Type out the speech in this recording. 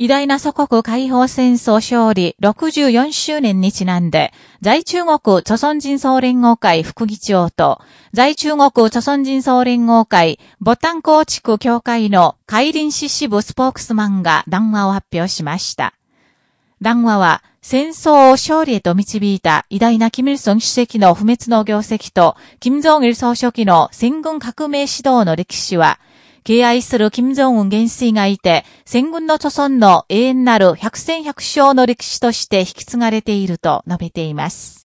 偉大な祖国解放戦争勝利64周年にちなんで、在中国著村人総連合会副議長と、在中国著村人総連合会ボタン構築協会の海林市支部スポークスマンが談話を発表しました。談話は、戦争を勝利へと導いた偉大なキム・イルソン主席の不滅の業績と、キム・ジョン・イル総書記の戦軍革命指導の歴史は、敬愛する金正恩元帥がいて、戦軍の著存の永遠なる百戦百勝の歴史として引き継がれていると述べています。